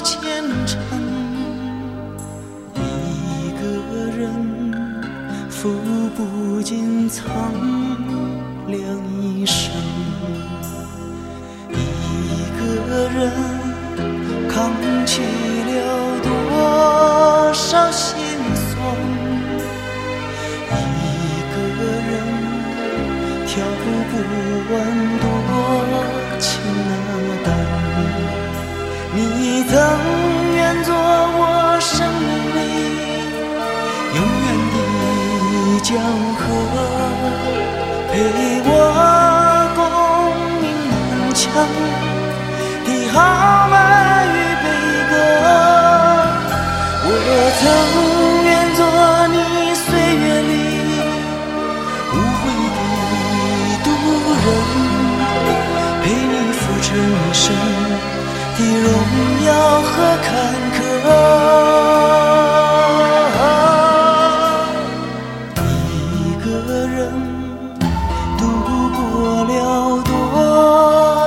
前程，一个人付不尽苍凉一生，一个人扛起了多少心酸，一个人挑不完多情那么淡。你曾愿做我生命里永远的江河，陪我共鸣满腔的豪迈与悲歌。我曾的荣耀和坎坷，一个人度过了多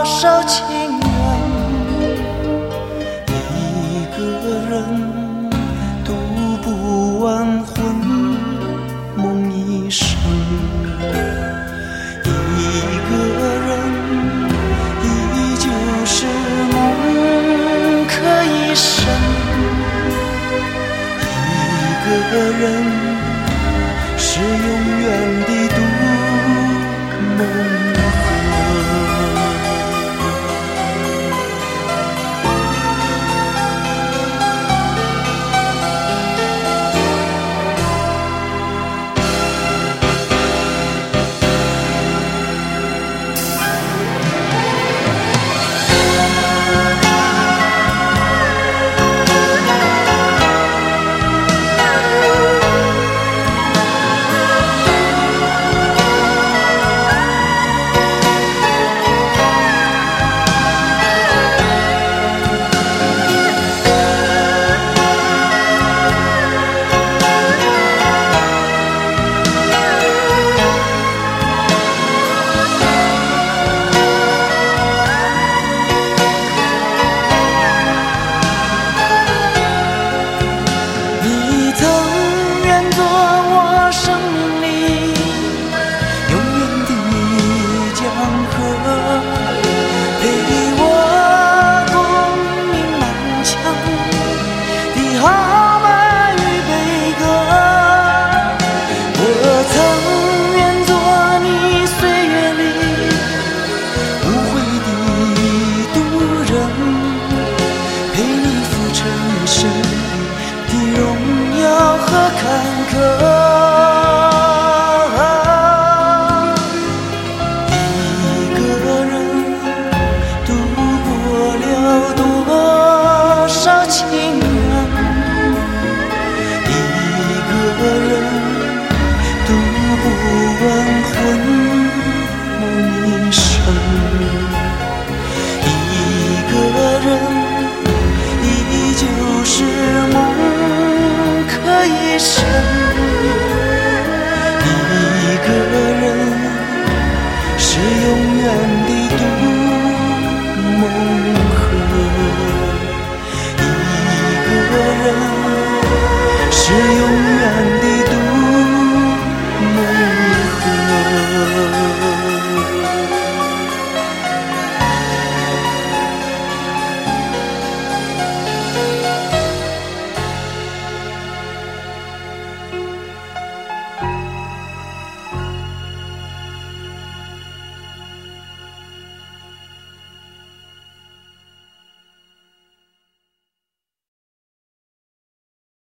少情生，一个人是永远的独的坎坷，